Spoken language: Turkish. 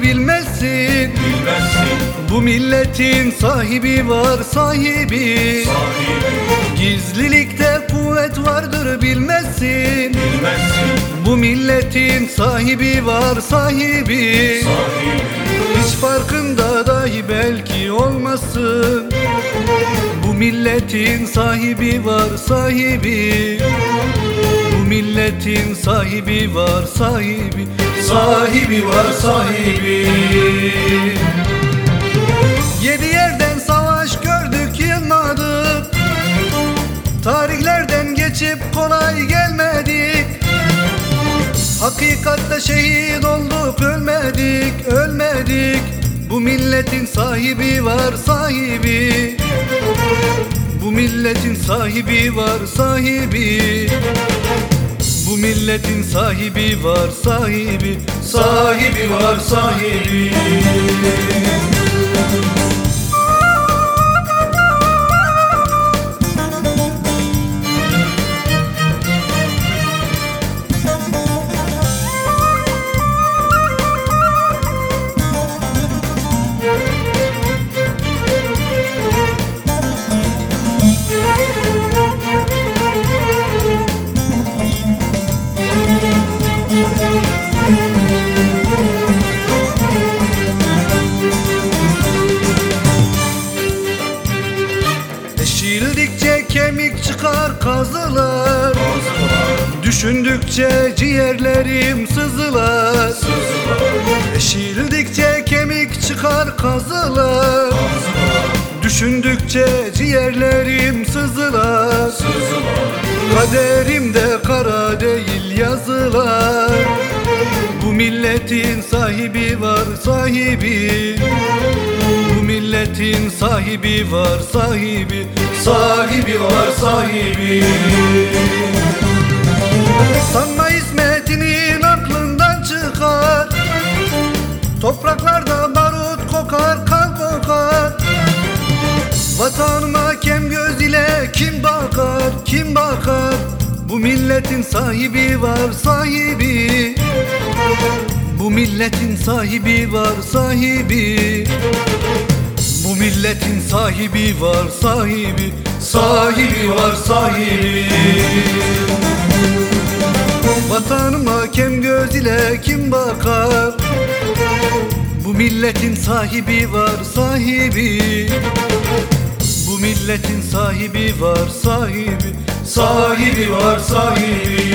bilmezsin. Bilmezsin. Bu milletin sahibi var sahibi. Sahibi. Gizlilikte kuvvet vardır bilmezsin. Bilmezsin. Bu milletin sahibi var sahibi. Sahibi. Hiç farkında dahi belki olmasın. Bu milletin sahibi var sahibi milletin sahibi var sahibi. Sahibi var sahibi. Yedi yerden savaş gördük yılmadık. Tarihlerden geçip kolay gelmedik. Hakikatte şehit olduk ölmedik ölmedik. Bu milletin sahibi var sahibi Bu milletin sahibi var sahibi. Bu milletin sahibi var sahibi. Sahibi var sahibi çıkar kazılar. Azılar Düşündükçe ciğerlerim sızılar. Sızılar Eşildikçe kemik çıkar kazılar. Azılar Düşündükçe ciğerlerim sızılar sızılar. Kaderimde kara değil yazılar. Bu milletin sahibi var sahibi milletin sahibi var sahibi Sahibi var sahibi. Sanma hizmetinin aklından çıkar. Topraklarda barut kokar kan kokar. Vatanıma kem göz ile kim bakar kim bakar? Bu milletin sahibi var sahibi. Bu milletin sahibi var sahibi Bu milletin sahibi var sahibi Sahibi var sahibi. Vatanıma kem göz ile kim bakar? Bu milletin sahibi var sahibi. Bu milletin sahibi var sahibi Sahibi var sahibi